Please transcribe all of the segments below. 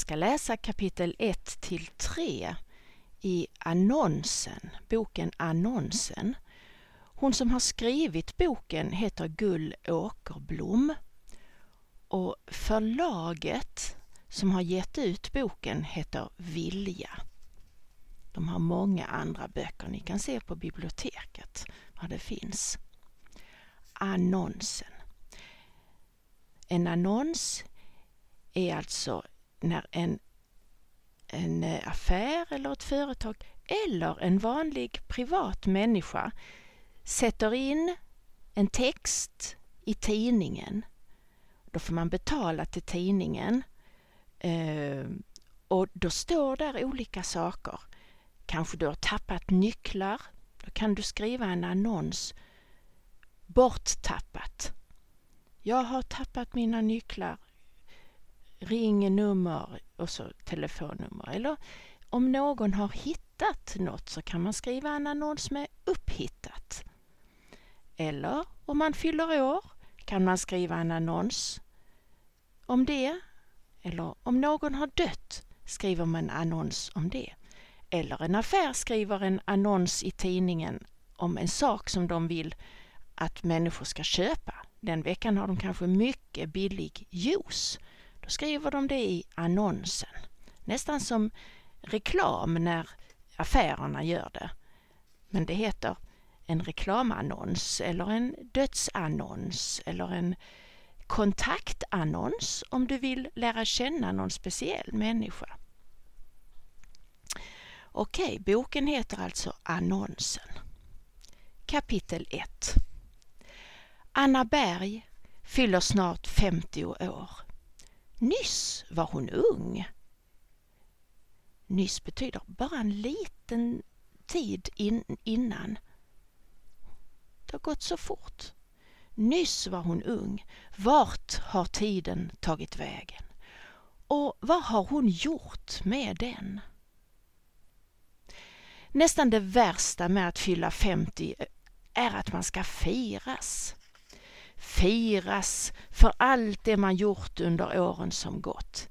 Jag ska läsa kapitel 1 till 3 i annonsen, boken Annonsen. Hon som har skrivit boken heter Gull Åkerblom och förlaget som har gett ut boken heter Vilja. De har många andra böcker. Ni kan se på biblioteket vad det finns. Annonsen. En annons är alltså när en, en eh, affär eller ett företag eller en vanlig privat människa sätter in en text i tidningen. Då får man betala till tidningen eh, och då står där olika saker. Kanske du har tappat nycklar. Då kan du skriva en annons. Borttappat. Jag har tappat mina nycklar ringnummer och så telefonnummer. Eller om någon har hittat något så kan man skriva en annons med upphittat. Eller om man fyller år kan man skriva en annons om det. Eller om någon har dött skriver man en annons om det. Eller en affär skriver en annons i tidningen om en sak som de vill att människor ska köpa. Den veckan har de kanske mycket billig juice. Då skriver de det i annonsen. Nästan som reklam när affärerna gör det. Men det heter en reklamannons eller en dödsannons eller en kontaktannons om du vill lära känna någon speciell människa. Okej, boken heter alltså Annonsen. Kapitel 1 Anna Berg fyller snart 50 år. Nyss var hon ung. Nyss betyder bara en liten tid in, innan. Det har gått så fort. Nyss var hon ung. Vart har tiden tagit vägen? Och vad har hon gjort med den? Nästan det värsta med att fylla 50 är att man ska firas. Firas för allt det man gjort under åren som gått.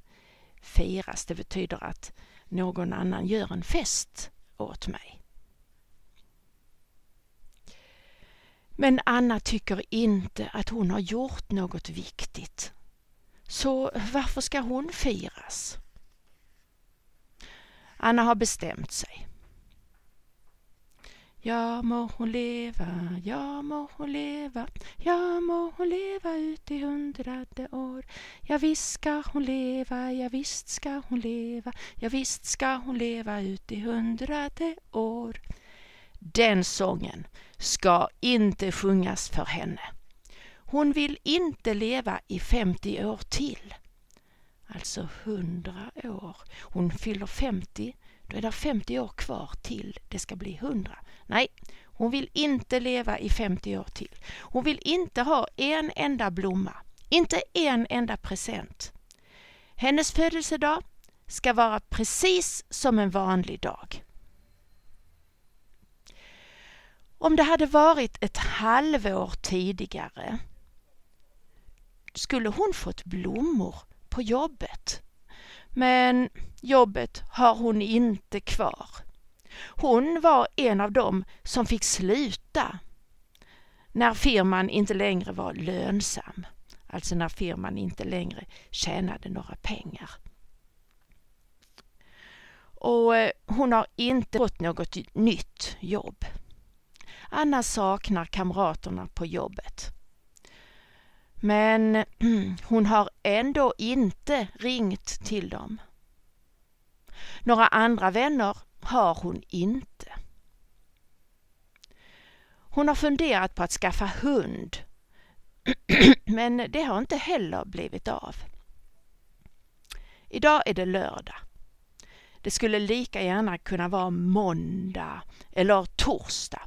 Firas, det betyder att någon annan gör en fest åt mig. Men Anna tycker inte att hon har gjort något viktigt. Så varför ska hon firas? Anna har bestämt sig. Ja må hon leva, ja må hon leva, ja må hon leva ut i hundrade år. Ja visst ska hon leva, ja visst ska hon leva, ja visst ska hon leva ut i hundrade år. Den sången ska inte sjungas för henne. Hon vill inte leva i 50 år till. Alltså 100 år. Hon fyller 50, då är det 50 år kvar till det ska bli 100. Nej, hon vill inte leva i 50 år till. Hon vill inte ha en enda blomma, inte en enda present. Hennes födelsedag ska vara precis som en vanlig dag. Om det hade varit ett halvår tidigare skulle hon fått blommor på jobbet. Men jobbet har hon inte kvar. Hon var en av dem som fick sluta när firman inte längre var lönsam. Alltså när firman inte längre tjänade några pengar. Och eh, hon har inte fått något nytt jobb. Anna saknar kamraterna på jobbet. Men hon har ändå inte ringt till dem. Några andra vänner har hon inte. Hon har funderat på att skaffa hund men det har inte heller blivit av. Idag är det lördag. Det skulle lika gärna kunna vara måndag eller torsdag.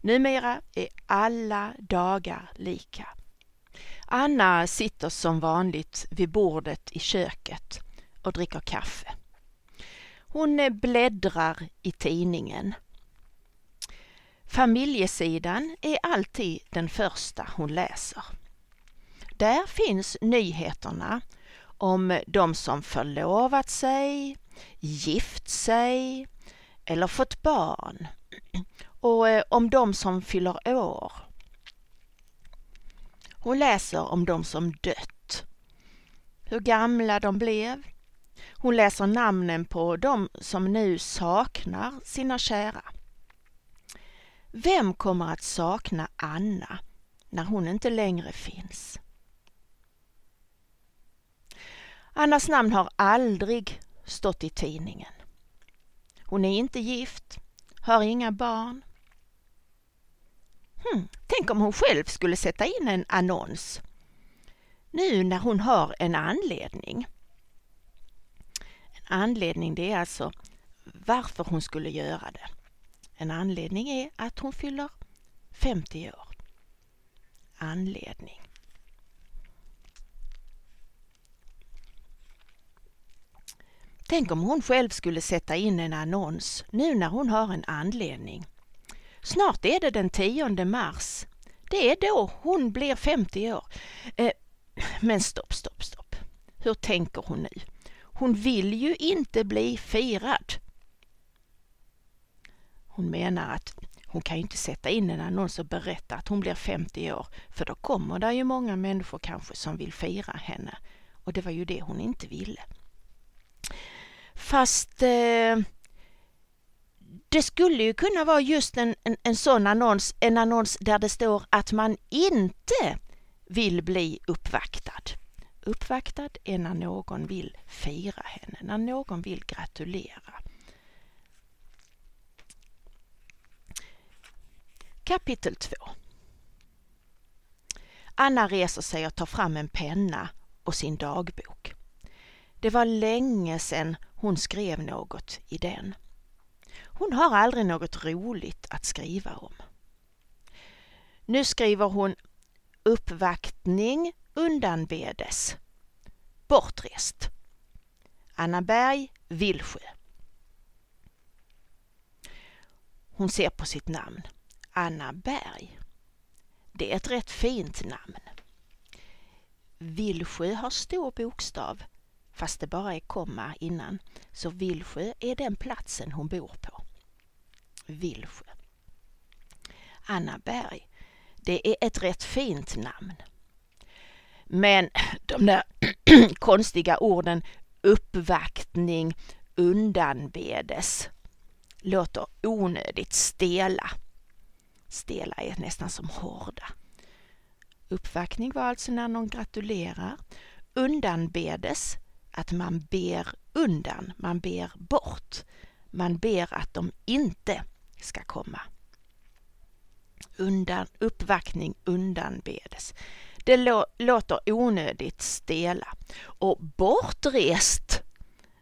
Numera är alla dagar lika. Anna sitter som vanligt vid bordet i köket och dricker kaffe. Hon eh, bläddrar i tidningen. Familjesidan är alltid den första hon läser. Där finns nyheterna om de som förlovat sig, gift sig eller fått barn och eh, om de som fyller år. Hon läser om de som dött, hur gamla de blev. Hon läser namnen på de som nu saknar sina kära. Vem kommer att sakna Anna när hon inte längre finns? Annas namn har aldrig stått i tidningen. Hon är inte gift, har inga barn. Hmm, tänk om hon själv skulle sätta in en annons. Nu när hon har en anledning. En anledning det är alltså varför hon skulle göra det. En anledning är att hon fyller 50 år. Anledning. Tänk om hon själv skulle sätta in en annons nu när hon har en anledning. Snart är det den 10 mars. Det är då hon blir 50 år. Eh, men stopp, stopp, stopp. Hur tänker hon nu? Hon vill ju inte bli firad. Hon menar att hon kan ju inte sätta in en annons och berätta att hon blir 50 år för då kommer det ju många människor kanske som vill fira henne och det var ju det hon inte ville. Fast eh, det skulle ju kunna vara just en, en, en sån annons, en annons där det står att man inte vill bli uppvaktad. Uppvaktad är när någon vill fira henne, när någon vill gratulera. Kapitel 2 Anna reser sig och tar fram en penna och sin dagbok. Det var länge sedan hon skrev något i den. Hon har aldrig något roligt att skriva om. Nu skriver hon uppvaktning undanbedes. Bortrest. Anna Berg, Villsjö. Hon ser på sitt namn. Anna Berg. Det är ett rätt fint namn. Villsjö har stor bokstav fast det bara är komma innan. Så Villsjö är den platsen hon bor på. Vilsjö. Anna Berg, det är ett rätt fint namn. Men de där konstiga orden uppvaktning, undanbedes låter onödigt stela. Stela är nästan som hårda. Uppvaktning var alltså när någon gratulerar. Undanbedes att man ber undan, man ber bort. Man ber att de inte ska komma. Undan, uppvaktning undanbedes. Det lå, låter onödigt stela. Och bortrest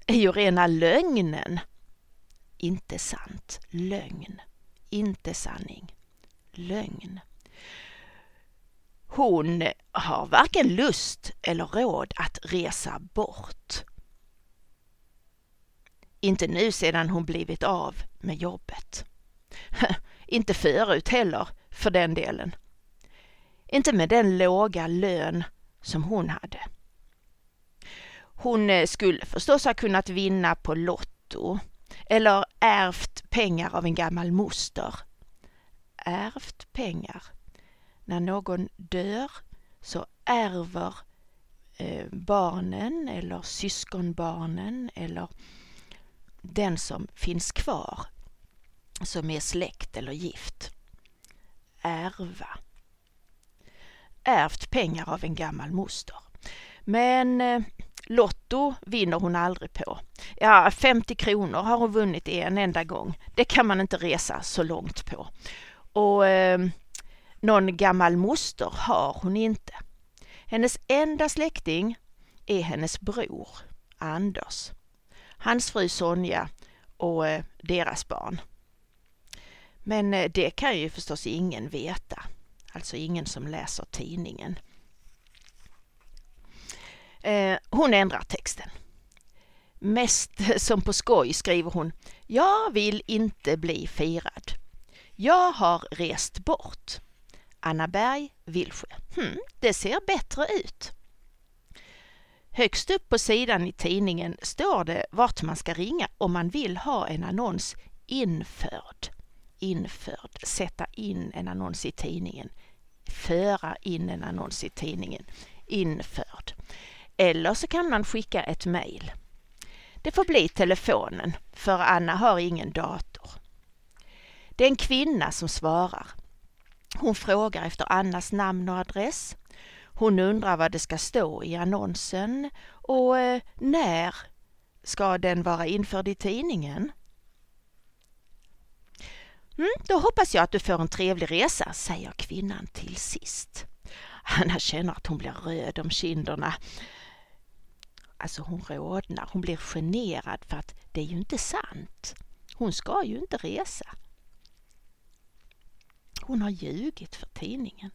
är ju rena lögnen. Inte sant, lögn. Inte sanning, lögn. Hon har varken lust eller råd att resa bort. Inte nu sedan hon blivit av med jobbet. Inte förut heller, för den delen. Inte med den låga lön som hon hade. Hon eh, skulle förstås ha kunnat vinna på Lotto eller ärvt pengar av en gammal moster. Ärvt pengar när någon dör så ärver eh, barnen eller syskonbarnen eller den som finns kvar som är släkt eller gift. Ärva. Ärvt pengar av en gammal moster. Men eh, Lotto vinner hon aldrig på. Ja, 50 kronor har hon vunnit en enda gång. Det kan man inte resa så långt på. Och eh, någon gammal moster har hon inte. Hennes enda släkting är hennes bror Anders, hans fru Sonja och eh, deras barn. Men eh, det kan ju förstås ingen veta, alltså ingen som läser tidningen. Eh, hon ändrar texten. Mest eh, som på skoj skriver hon Jag vill inte bli firad. Jag har rest bort. Anna Berg, Villsjö. Hmm, det ser bättre ut. Högst upp på sidan i tidningen står det vart man ska ringa om man vill ha en annons införd. Införd, sätta in en annons i tidningen. Föra in en annons i tidningen. Införd. Eller så kan man skicka ett mejl. Det får bli telefonen, för Anna har ingen dator. Det är en kvinna som svarar. Hon frågar efter Annas namn och adress. Hon undrar vad det ska stå i annonsen och eh, när ska den vara införd i tidningen? Mm, då hoppas jag att du får en trevlig resa, säger kvinnan till sist. Anna känner att hon blir röd om kinderna. Alltså hon rodnar, hon blir generad för att det är ju inte sant. Hon ska ju inte resa. Hon har ljugit för tidningen.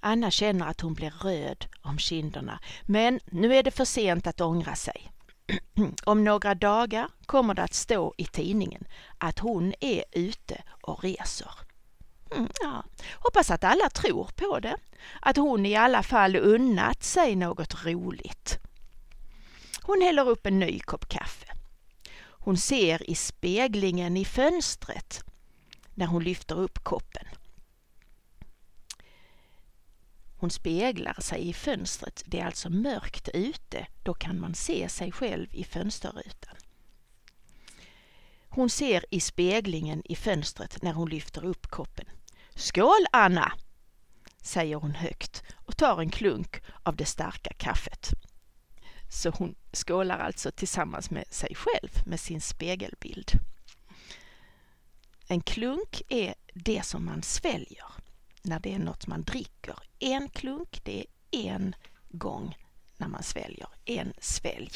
Anna känner att hon blir röd om kinderna, men nu är det för sent att ångra sig. Om några dagar kommer det att stå i tidningen att hon är ute och reser. Mm, ja. Hoppas att alla tror på det, att hon i alla fall unnat sig något roligt. Hon häller upp en ny kopp kaffe. Hon ser i speglingen i fönstret när hon lyfter upp koppen. Hon speglar sig i fönstret. Det är alltså mörkt ute. Då kan man se sig själv i fönsterrutan. Hon ser i speglingen i fönstret när hon lyfter upp koppen. Skål Anna! säger hon högt och tar en klunk av det starka kaffet. Så hon skålar alltså tillsammans med sig själv med sin spegelbild. En klunk är det som man sväljer när det är något man dricker. En klunk, det är en gång när man sväljer. En svälj.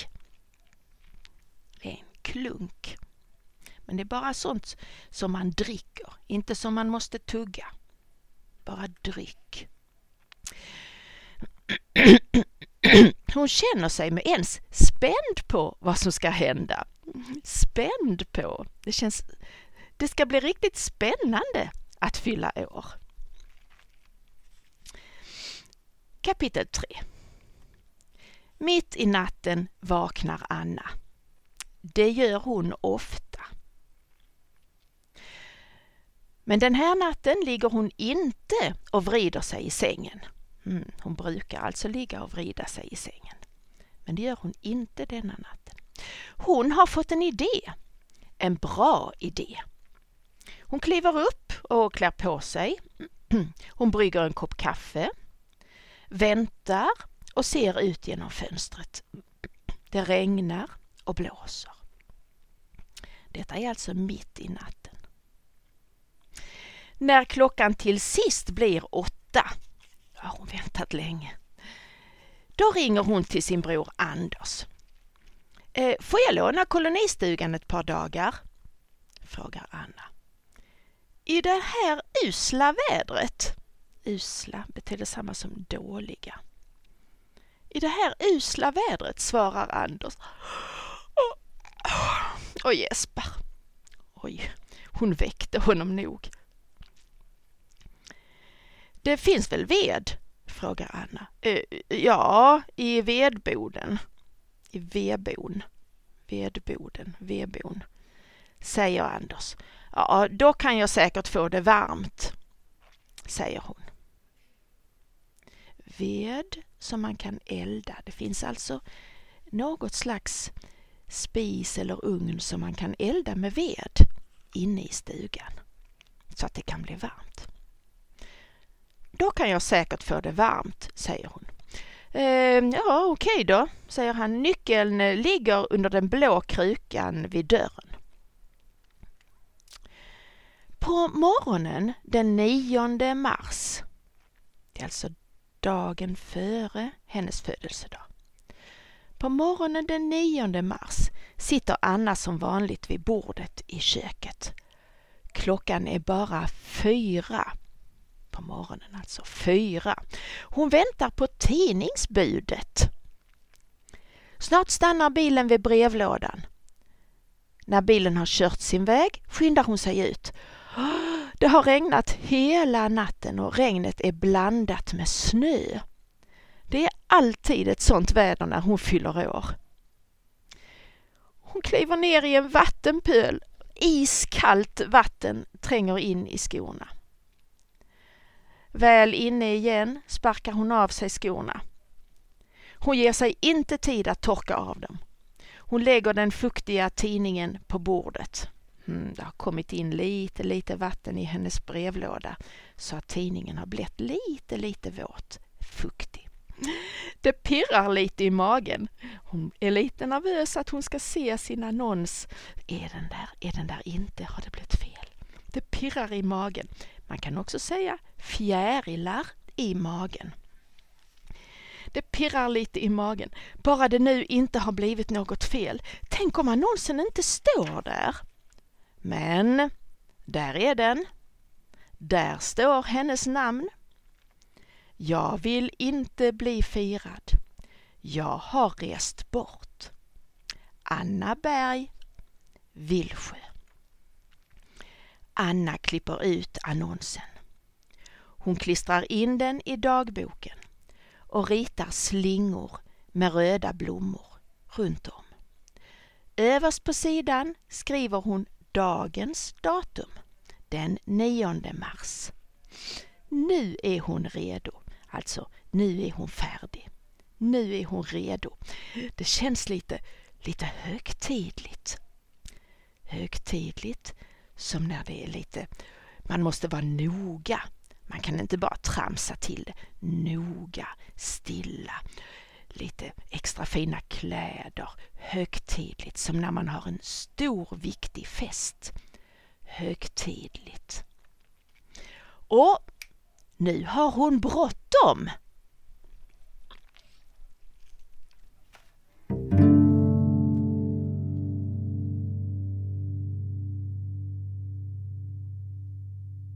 En klunk. Men det är bara sånt som man dricker, inte som man måste tugga. Bara dryck. Hon känner sig med ens spänd på vad som ska hända. Spänd på. Det känns... Det ska bli riktigt spännande att fylla år. Kapitel 3 Mitt i natten vaknar Anna. Det gör hon ofta. Men den här natten ligger hon inte och vrider sig i sängen. Mm, hon brukar alltså ligga och vrida sig i sängen. Men det gör hon inte denna natten. Hon har fått en idé. En bra idé. Hon kliver upp och klär på sig. Hon brygger en kopp kaffe väntar och ser ut genom fönstret. Det regnar och blåser. Detta är alltså mitt i natten. När klockan till sist blir åtta, har hon väntat länge, då ringer hon till sin bror Anders. Eh, får jag låna kolonistugan ett par dagar? frågar Anna. I det här usla vädret? Usla betyder samma som dåliga. I det här usla vädret, svarar Anders och gäspar. Oj, hon väckte honom nog. Det finns väl ved? frågar Anna. Eh, ja, i vedboden. I vedbon. Vedboden, vedbon, säger Anders. Ja, då kan jag säkert få det varmt, säger hon ved som man kan elda. Det finns alltså något slags spis eller ugn som man kan elda med ved inne i stugan så att det kan bli varmt. Då kan jag säkert få det varmt, säger hon. Ehm, ja, okej okay då, säger han. Nyckeln eh, ligger under den blå krukan vid dörren. På morgonen den 9 mars, det är alltså dagen före hennes födelsedag. På morgonen den 9 mars sitter Anna som vanligt vid bordet i köket. Klockan är bara fyra på morgonen, alltså fyra. Hon väntar på tidningsbudet. Snart stannar bilen vid brevlådan. När bilen har kört sin väg skyndar hon sig ut. Det har regnat hela natten och regnet är blandat med snö. Det är alltid ett sånt väder när hon fyller år. Hon kliver ner i en vattenpöl. Iskallt vatten tränger in i skorna. Väl inne igen sparkar hon av sig skorna. Hon ger sig inte tid att torka av dem. Hon lägger den fuktiga tidningen på bordet. Mm, det har kommit in lite, lite vatten i hennes brevlåda så att tidningen har blivit lite, lite våt, fuktig. Det pirrar lite i magen. Hon är lite nervös att hon ska se sin annons. Är den där? Är den där inte? Har det blivit fel? Det pirrar i magen. Man kan också säga fjärilar i magen. Det pirrar lite i magen. Bara det nu inte har blivit något fel. Tänk om annonsen inte står där? Men där är den. Där står hennes namn. Jag vill inte bli firad. Jag har rest bort. Anna Berg, Villsjö. Anna klipper ut annonsen. Hon klistrar in den i dagboken och ritar slingor med röda blommor runt om. Överst på sidan skriver hon dagens datum, den 9 mars. Nu är hon redo, alltså nu är hon färdig. Nu är hon redo. Det känns lite, lite högtidligt. Högtidligt som när det är lite, man måste vara noga. Man kan inte bara tramsa till det. Noga, stilla, lite extra fina kläder, högtidligt som när man har en stor viktig fest. Högtidligt. Och nu har hon bråttom.